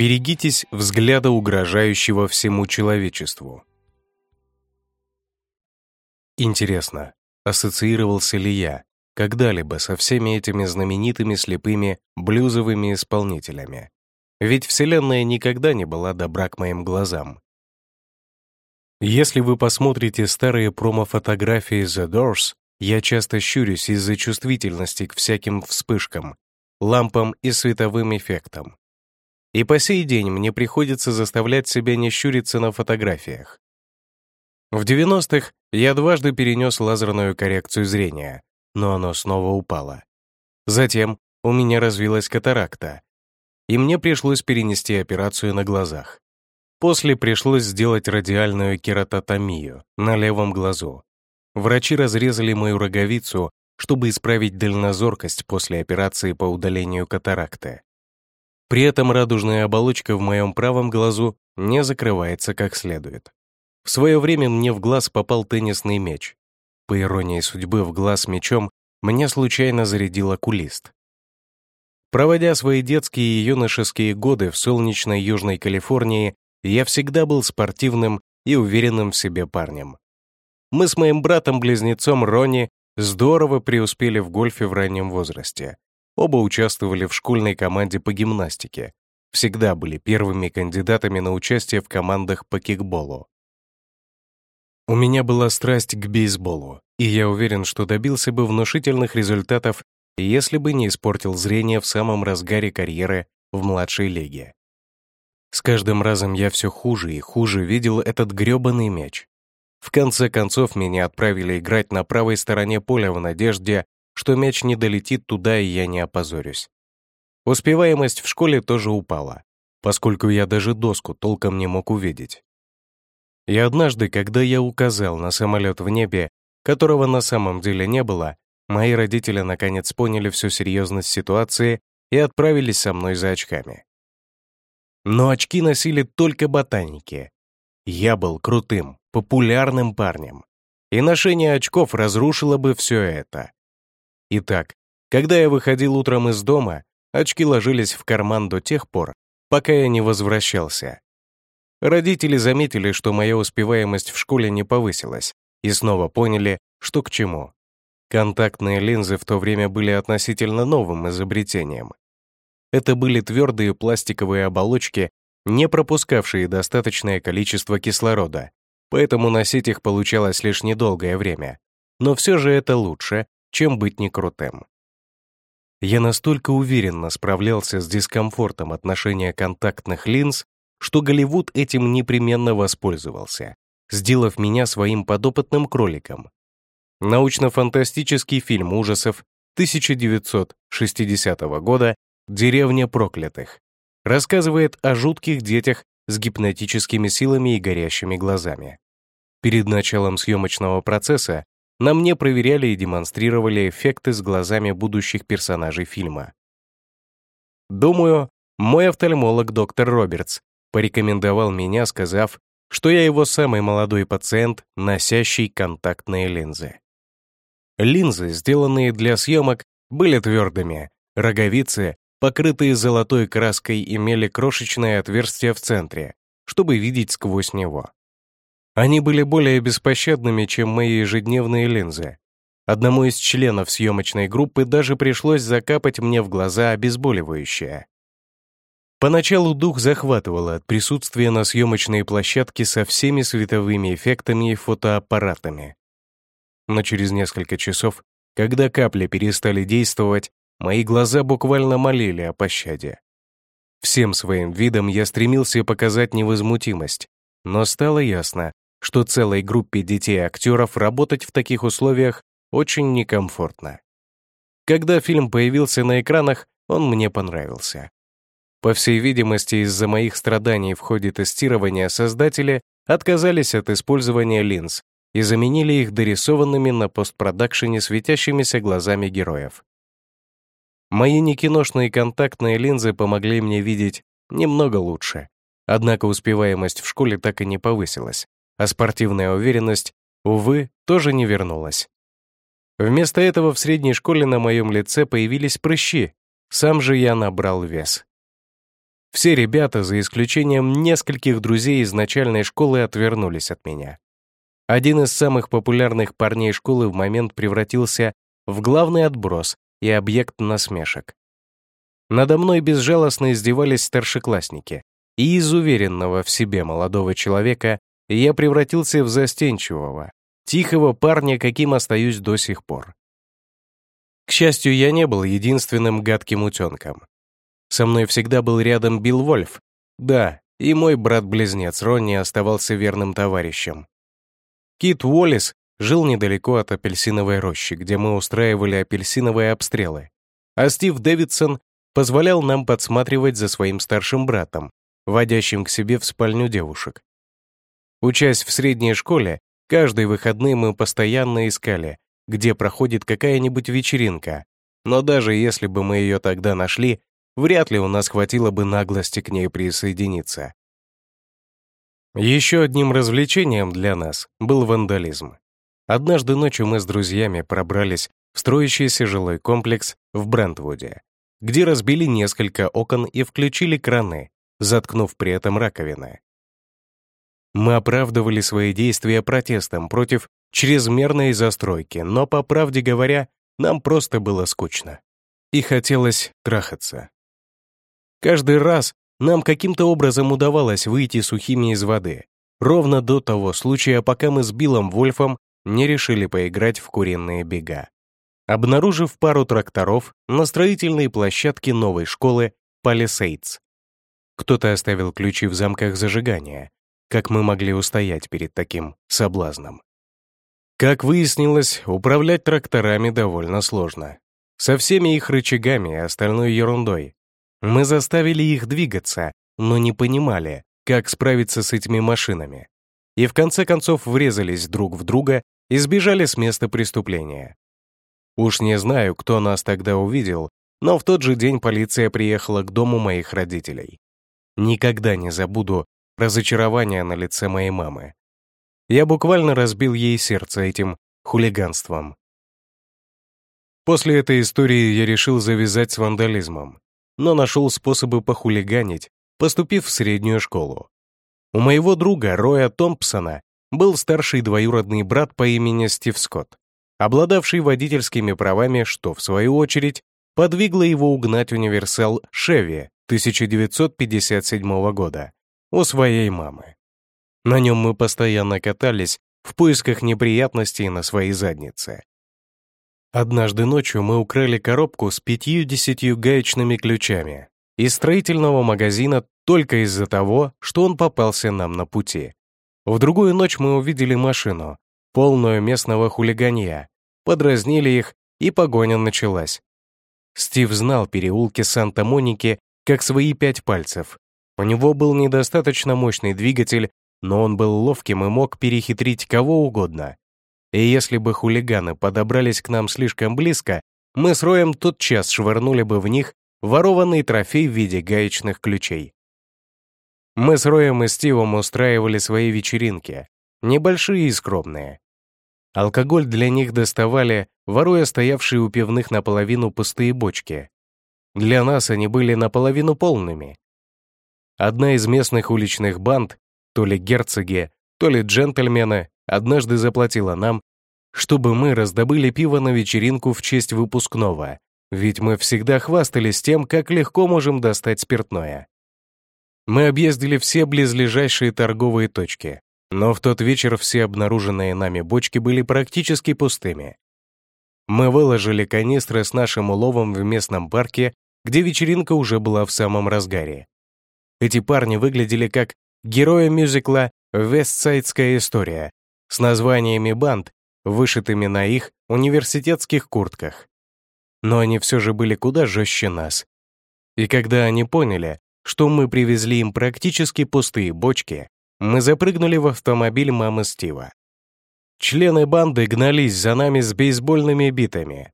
Берегитесь взгляда, угрожающего всему человечеству. Интересно, ассоциировался ли я когда-либо со всеми этими знаменитыми слепыми блюзовыми исполнителями? Ведь Вселенная никогда не была добра к моим глазам. Если вы посмотрите старые промо-фотографии The Doors, я часто щурюсь из-за чувствительности к всяким вспышкам, лампам и световым эффектам. И по сей день мне приходится заставлять себя не щуриться на фотографиях. В 90-х я дважды перенес лазерную коррекцию зрения, но оно снова упало. Затем у меня развилась катаракта, и мне пришлось перенести операцию на глазах. После пришлось сделать радиальную кератотомию на левом глазу. Врачи разрезали мою роговицу, чтобы исправить дальнозоркость после операции по удалению катаракты. При этом радужная оболочка в моем правом глазу не закрывается как следует. В свое время мне в глаз попал теннисный мяч. По иронии судьбы, в глаз мячом мне случайно зарядил окулист. Проводя свои детские и юношеские годы в солнечной Южной Калифорнии, я всегда был спортивным и уверенным в себе парнем. Мы с моим братом-близнецом Ронни здорово преуспели в гольфе в раннем возрасте. Оба участвовали в школьной команде по гимнастике. Всегда были первыми кандидатами на участие в командах по кикболу. У меня была страсть к бейсболу, и я уверен, что добился бы внушительных результатов, если бы не испортил зрение в самом разгаре карьеры в младшей лиге. С каждым разом я все хуже и хуже видел этот грёбаный мяч. В конце концов, меня отправили играть на правой стороне поля в надежде, что мяч не долетит туда и я не опозорюсь. Успеваемость в школе тоже упала, поскольку я даже доску толком не мог увидеть. И однажды, когда я указал на самолет в небе, которого на самом деле не было, мои родители наконец поняли всю серьезность ситуации и отправились со мной за очками. Но очки носили только ботаники. Я был крутым, популярным парнем, и ношение очков разрушило бы все это. Итак, когда я выходил утром из дома, очки ложились в карман до тех пор, пока я не возвращался. Родители заметили, что моя успеваемость в школе не повысилась, и снова поняли, что к чему. Контактные линзы в то время были относительно новым изобретением. Это были твердые пластиковые оболочки, не пропускавшие достаточное количество кислорода, поэтому носить их получалось лишь недолгое время. Но все же это лучше, чем быть некрутым. Я настолько уверенно справлялся с дискомфортом отношения контактных линз, что Голливуд этим непременно воспользовался, сделав меня своим подопытным кроликом. Научно-фантастический фильм ужасов 1960 года «Деревня проклятых» рассказывает о жутких детях с гипнотическими силами и горящими глазами. Перед началом съемочного процесса на мне проверяли и демонстрировали эффекты с глазами будущих персонажей фильма. Думаю, мой офтальмолог доктор Робертс порекомендовал меня, сказав, что я его самый молодой пациент, носящий контактные линзы. Линзы, сделанные для съемок, были твердыми, роговицы, покрытые золотой краской, имели крошечное отверстие в центре, чтобы видеть сквозь него. Они были более беспощадными, чем мои ежедневные линзы. Одному из членов съемочной группы даже пришлось закапать мне в глаза обезболивающее. Поначалу дух захватывало от присутствия на съемочной площадке со всеми световыми эффектами и фотоаппаратами. Но через несколько часов, когда капли перестали действовать, мои глаза буквально молили о пощаде. Всем своим видом я стремился показать невозмутимость, но стало ясно, что целой группе детей-актеров работать в таких условиях очень некомфортно. Когда фильм появился на экранах, он мне понравился. По всей видимости, из-за моих страданий в ходе тестирования создатели отказались от использования линз и заменили их дорисованными на постпродакшене светящимися глазами героев. Мои некиношные контактные линзы помогли мне видеть немного лучше, однако успеваемость в школе так и не повысилась, а спортивная уверенность, увы, тоже не вернулась. Вместо этого в средней школе на моем лице появились прыщи, сам же я набрал вес. Все ребята, за исключением нескольких друзей из начальной школы, отвернулись от меня. Один из самых популярных парней школы в момент превратился в главный отброс и объект насмешек. Надо мной безжалостно издевались старшеклассники, и из уверенного в себе молодого человека я превратился в застенчивого, тихого парня, каким остаюсь до сих пор. К счастью, я не был единственным гадким утенком. Со мной всегда был рядом Билл Вольф. Да, и мой брат-близнец Ронни оставался верным товарищем. Кит Уоллес жил недалеко от апельсиновой рощи, где мы устраивали апельсиновые обстрелы. А Стив Дэвидсон позволял нам подсматривать за своим старшим братом, водящим к себе в спальню девушек. Учась в средней школе, каждые выходные мы постоянно искали, где проходит какая-нибудь вечеринка, но даже если бы мы ее тогда нашли, вряд ли у нас хватило бы наглости к ней присоединиться. Еще одним развлечением для нас был вандализм. Однажды ночью мы с друзьями пробрались в строящийся жилой комплекс в Брентвуде, где разбили несколько окон и включили краны, заткнув при этом раковины. Мы оправдывали свои действия протестом против чрезмерной застройки, но, по правде говоря, нам просто было скучно. И хотелось трахаться. Каждый раз нам каким-то образом удавалось выйти сухими из воды, ровно до того случая, пока мы с Биллом Вольфом не решили поиграть в куриные бега. Обнаружив пару тракторов на строительной площадке новой школы Palisades. Кто-то оставил ключи в замках зажигания. Как мы могли устоять перед таким соблазном? Как выяснилось, управлять тракторами довольно сложно. Со всеми их рычагами и остальной ерундой, мы заставили их двигаться, но не понимали, как справиться с этими машинами. И в конце концов врезались друг в друга и сбежали с места преступления. Уж не знаю, кто нас тогда увидел, но в тот же день полиция приехала к дому моих родителей. Никогда не забуду разочарование на лице моей мамы. Я буквально разбил ей сердце этим хулиганством. После этой истории я решил завязать с вандализмом но нашел способы похулиганить, поступив в среднюю школу. У моего друга Роя Томпсона был старший двоюродный брат по имени Стив Скотт, обладавший водительскими правами, что, в свою очередь, подвигло его угнать универсал «Шеви» 1957 года у своей мамы. На нем мы постоянно катались в поисках неприятностей на своей заднице. Однажды ночью мы украли коробку с пятью-десятью гаечными ключами из строительного магазина только из-за того, что он попался нам на пути. В другую ночь мы увидели машину, полную местного хулиганья, подразнили их, и погоня началась. Стив знал переулки Санта-Моники как свои пять пальцев. У него был недостаточно мощный двигатель, но он был ловким и мог перехитрить кого угодно. И если бы хулиганы подобрались к нам слишком близко, мы с Роем тотчас швырнули бы в них ворованный трофей в виде гаечных ключей. Мы с Роем и Стивом устраивали свои вечеринки, небольшие и скромные. Алкоголь для них доставали, воруя стоявшие у пивных наполовину пустые бочки. Для нас они были наполовину полными. Одна из местных уличных банд, то ли герцоги, то ли джентльмены, однажды заплатила нам, чтобы мы раздобыли пиво на вечеринку в честь выпускного, ведь мы всегда хвастались тем, как легко можем достать спиртное. Мы объездили все близлежащие торговые точки, но в тот вечер все обнаруженные нами бочки были практически пустыми. Мы выложили канистры с нашим уловом в местном парке, где вечеринка уже была в самом разгаре. Эти парни выглядели как герои мюзикла «Вестсайдская история», с названиями банд, вышитыми на их университетских куртках. Но они все же были куда жестче нас. И когда они поняли, что мы привезли им практически пустые бочки, мы запрыгнули в автомобиль мамы Стива. Члены банды гнались за нами с бейсбольными битами.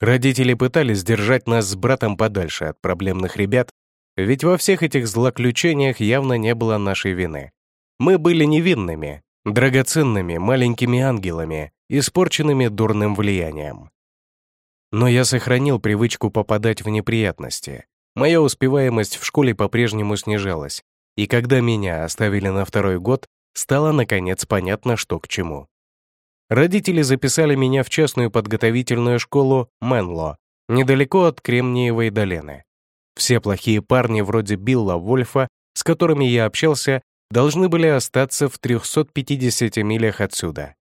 Родители пытались держать нас с братом подальше от проблемных ребят, ведь во всех этих злоключениях явно не было нашей вины. Мы были невинными, драгоценными маленькими ангелами, испорченными дурным влиянием. Но я сохранил привычку попадать в неприятности, моя успеваемость в школе по-прежнему снижалась, и когда меня оставили на второй год, стало наконец понятно, что к чему. Родители записали меня в частную подготовительную школу Менло, недалеко от Кремниевой долины. Все плохие парни вроде Билла Вольфа, с которыми я общался, должны были остаться в 350 милях отсюда.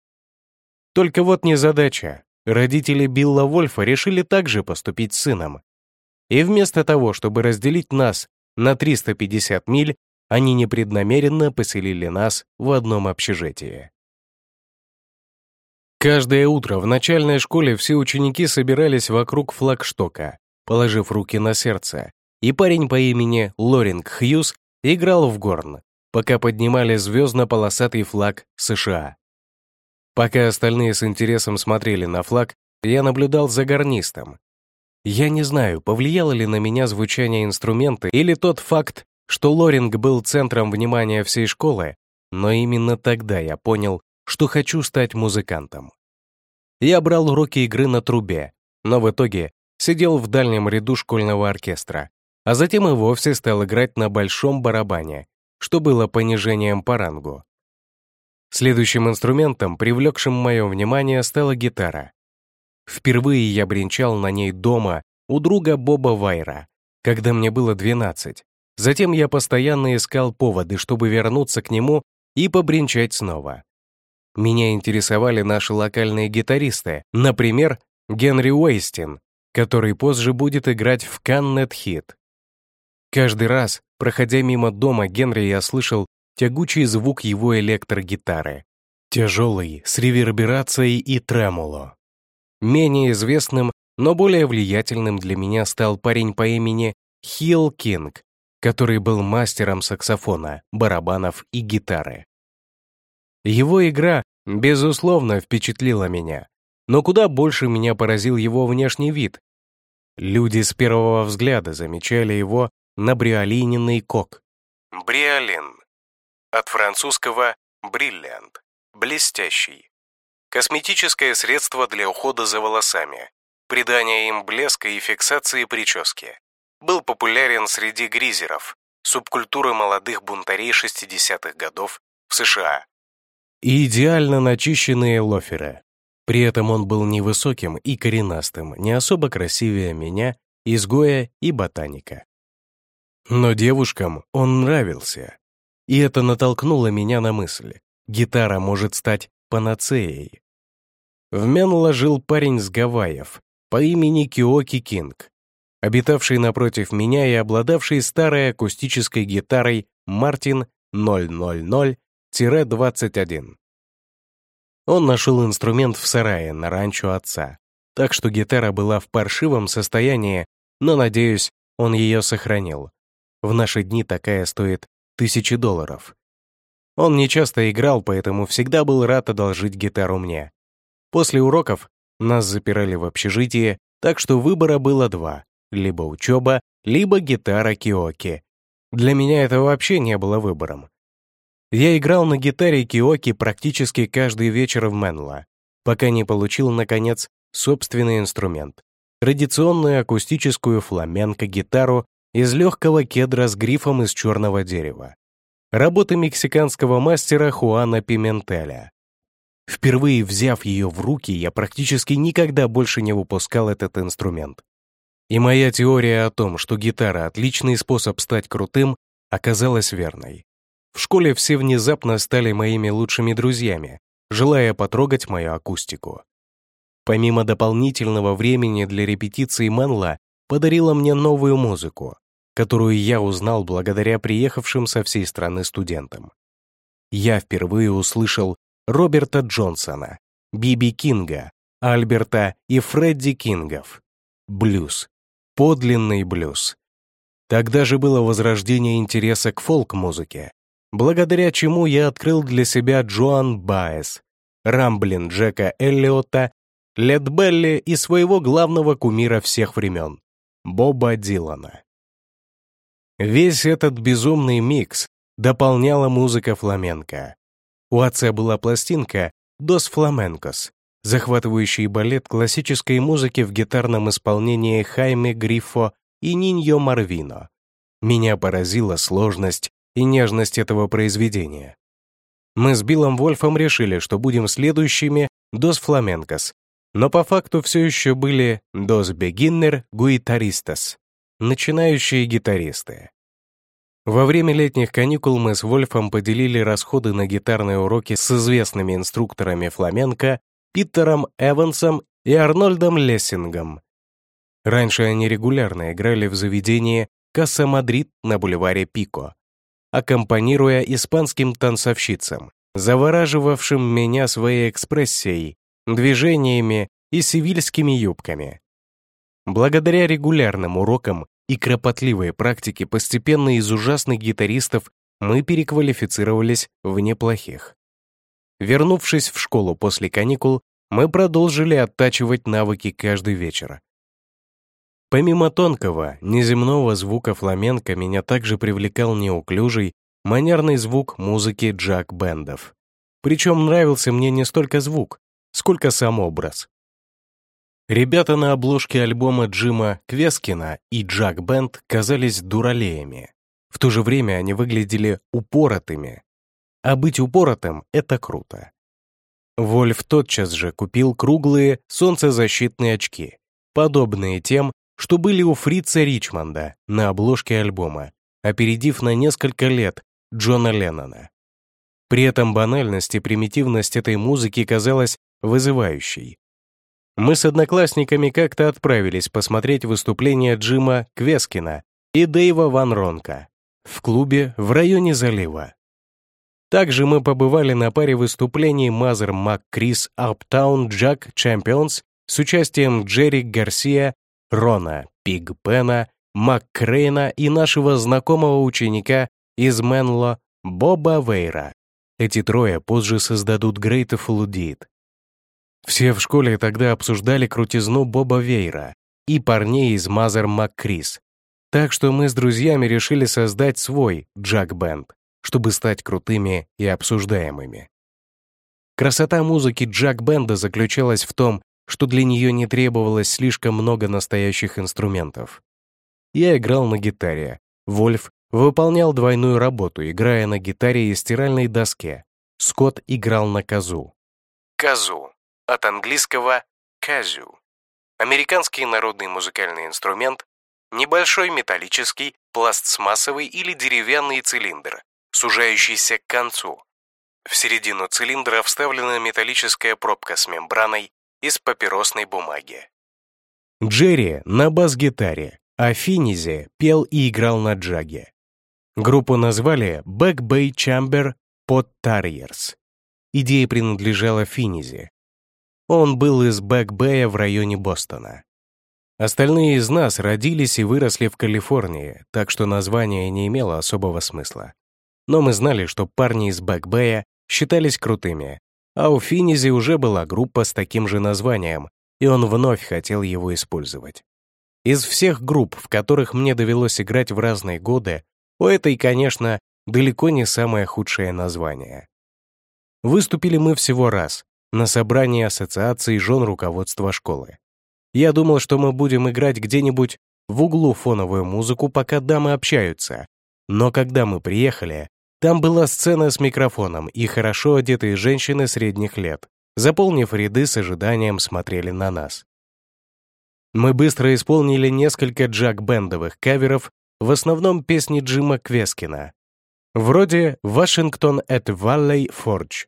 Только вот незадача. Родители Билла Вольфа решили также поступить с сыном. И вместо того, чтобы разделить нас на 350 миль, они непреднамеренно поселили нас в одном общежитии. Каждое утро в начальной школе все ученики собирались вокруг флагштока, положив руки на сердце, и парень по имени Лоринг Хьюз играл в горн, пока поднимали звездно-полосатый флаг США. Пока остальные с интересом смотрели на флаг, я наблюдал за гарнистом. Я не знаю, повлияло ли на меня звучание инструмента или тот факт, что Лоринг был центром внимания всей школы, но именно тогда я понял, что хочу стать музыкантом. Я брал уроки игры на трубе, но в итоге сидел в дальнем ряду школьного оркестра, а затем и вовсе стал играть на большом барабане, что было понижением по рангу. Следующим инструментом, привлекшим мое внимание, стала гитара. Впервые я бренчал на ней дома у друга Боба Вайра, когда мне было 12. Затем я постоянно искал поводы, чтобы вернуться к нему и побренчать снова. Меня интересовали наши локальные гитаристы, например, Генри Уэйстин, который позже будет играть в Каннет Хит. Каждый раз, проходя мимо дома Генри, я слышал тягучий звук его электрогитары, тяжелый, с реверберацией и тремоло. Менее известным, но более влиятельным для меня стал парень по имени Хилл Кинг, который был мастером саксофона, барабанов и гитары. Его игра, безусловно, впечатлила меня, но куда больше меня поразил его внешний вид. Люди с первого взгляда замечали его на бриолиненный кок. Бриолин. От французского «бриллиант» — блестящий. Косметическое средство для ухода за волосами, придания им блеска и фиксации прически. Был популярен среди гризеров, субкультуры молодых бунтарей 60-х годов в США и идеально начищенные лоферы. При этом он был невысоким и коренастым, не особо красивее меня, изгоя и ботаника. Но девушкам он нравился. И это натолкнуло меня на мысль. Гитара может стать панацеей. В Менло жил парень с Гавайев по имени Киоки Кинг, обитавший напротив меня и обладавший старой акустической гитарой Мартин 000 21. Он нашел инструмент в сарае на ранчо отца, так что гитара была в паршивом состоянии, но, надеюсь, он ее сохранил. В наши дни такая стоит тысячи долларов. Он не часто играл, поэтому всегда был рад одолжить гитару мне. После уроков нас запирали в общежитии, так что выбора было два — либо учеба, либо гитара Киоки. Для меня это вообще не было выбором. Я играл на гитаре Киоки практически каждый вечер в Менло, пока не получил, наконец, собственный инструмент — традиционную акустическую фламенко-гитару из легкого кедра с грифом из черного дерева. Работа мексиканского мастера Хуана Пиментеля. Впервые взяв ее в руки, я практически никогда больше не выпускал этот инструмент. И моя теория о том, что гитара — отличный способ стать крутым, оказалась верной. В школе все внезапно стали моими лучшими друзьями, желая потрогать мою акустику. Помимо дополнительного времени для репетиции Манла, подарила мне новую музыку, которую я узнал благодаря приехавшим со всей страны студентам. Я впервые услышал Роберта Джонсона, Биби Кинга, Альберта и Фредди Кингов. Блюз. Подлинный блюз. Тогда же было возрождение интереса к фолк-музыке, благодаря чему я открыл для себя Джоан Баэс, Рамблин Джека Эллиота, Лед Белли и своего главного кумира всех времен — Боба Дилана. Весь этот безумный микс дополняла музыка фламенко. У отца была пластинка «Дос Фламенкос», захватывающий балет классической музыки в гитарном исполнении Хайме Грифо и Ниньо Марвино. Меня поразила сложность и нежность этого произведения. Мы с Биллом Вольфом решили, что будем следующими «Дос Фламенкос», но по факту все еще были «Дос Бегиннер Гуитаристас» — начинающие гитаристы. Во время летних каникул мы с Вольфом поделили расходы на гитарные уроки с известными инструкторами фламенко Питером Эвансом и Арнольдом Лессингом. Раньше они регулярно играли в заведении «Casa Madrid» на бульваре Пико, аккомпанируя испанским танцовщицам, завораживавшим меня своей экспрессией, движениями и сивильскими юбками. Благодаря регулярным урокам и кропотливой практике постепенно из ужасных гитаристов мы переквалифицировались в неплохих. Вернувшись в школу после каникул, мы продолжили оттачивать навыки каждый вечер. Помимо тонкого, неземного звука фламенко, меня также привлекал неуклюжий, манерный звук музыки джак-бендов. Причем нравился мне не столько звук, сколько сам образ. Ребята на обложке альбома Джима Квескина и Джак Бенд казались дуралеями. В то же время они выглядели упоротыми. А быть упоротым — это круто. Вольф тотчас же купил круглые солнцезащитные очки, подобные тем, что были у Фрица Ричмонда на обложке альбома, опередив на несколько лет Джона Леннона. При этом банальность и примитивность этой музыки казалась вызывающей. Мы с одноклассниками как-то отправились посмотреть выступление Джима Квескина и Дэйва Ван Ронка в клубе в районе залива. Также мы побывали на паре выступлений Мазер Мак Крис Uptown Jack Champions с участием Джерри Гарсия, Рона Пиг Пена, Мак Крейна и нашего знакомого ученика из Менло Боба Вейра. Эти трое позже создадут Grateful Dead. Все в школе тогда обсуждали крутизну Боба Вейра и парней из Мазер МакКрис. Так что мы с друзьями решили создать свой джак-бенд чтобы стать крутыми и обсуждаемыми. Красота музыки джак-бенда заключалась в том, что для нее не требовалось слишком много настоящих инструментов. Я играл на гитаре, Вольф выполнял двойную работу, играя на гитаре и стиральной доске. Скотт играл на казу. Казу. От английского «казу». Американский народный музыкальный инструмент, небольшой металлический, пластмассовый или деревянный цилиндр, сужающийся к концу. В середину цилиндра вставлена металлическая пробка с мембраной из папиросной бумаги. Джерри на бас-гитаре, а Финизи пел и играл на джаге. Группу назвали Back Bay Chamber Pot Terriers. Идея принадлежала Финизи. Он был из Бэк-Бэя в районе Бостона. Остальные из нас родились и выросли в Калифорнии, так что название не имело особого смысла но мы знали, что парни из Бэкбэя считались крутыми, а у Финизи уже была группа с таким же названием, и он вновь хотел его использовать. Из всех групп, в которых мне довелось играть в разные годы, у этой, конечно, далеко не самое худшее название. Выступили мы всего раз, на собрании ассоциации жен руководства школы. Я думал, что мы будем играть где-нибудь в углу фоновую музыку, пока дамы общаются. Но когда мы приехали, там была сцена с микрофоном, и хорошо одетые женщины средних лет, заполнив ряды с ожиданием, смотрели на нас. Мы быстро исполнили несколько джак-бендовых каверов, в основном песни Джима Квескина, вроде «Вашингтон at Valley Forge»,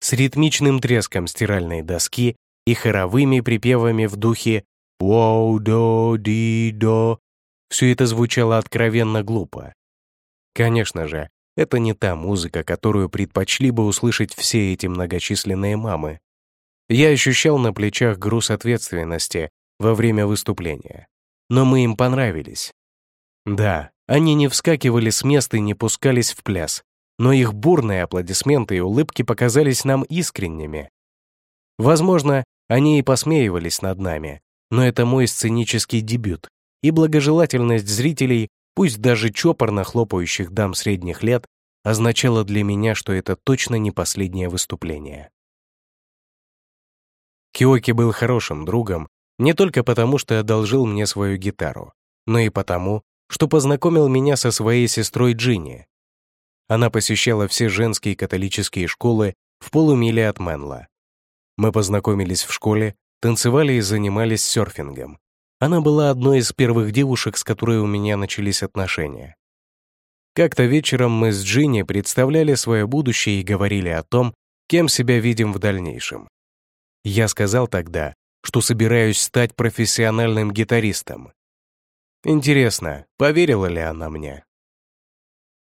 с ритмичным треском стиральной доски и хоровыми припевами в духе «Воу-до-ди-до». Все это звучало откровенно глупо. Конечно же, это не та музыка, которую предпочли бы услышать все эти многочисленные мамы. Я ощущал на плечах груз ответственности во время выступления. Но мы им понравились. Да, они не вскакивали с места и не пускались в пляс, но их бурные аплодисменты и улыбки показались нам искренними. Возможно, они и посмеивались над нами, но это мой сценический дебют, и благожелательность зрителей пусть даже чопорно хлопающих дам средних лет, означало для меня, что это точно не последнее выступление. Киоки был хорошим другом не только потому, что одолжил мне свою гитару, но и потому, что познакомил меня со своей сестрой Джинни. Она посещала все женские католические школы в полумиле от Менла. Мы познакомились в школе, танцевали и занимались серфингом. Она была одной из первых девушек, с которой у меня начались отношения. Как-то вечером мы с Джинни представляли свое будущее и говорили о том, кем себя видим в дальнейшем. Я сказал тогда, что собираюсь стать профессиональным гитаристом. Интересно, поверила ли она мне?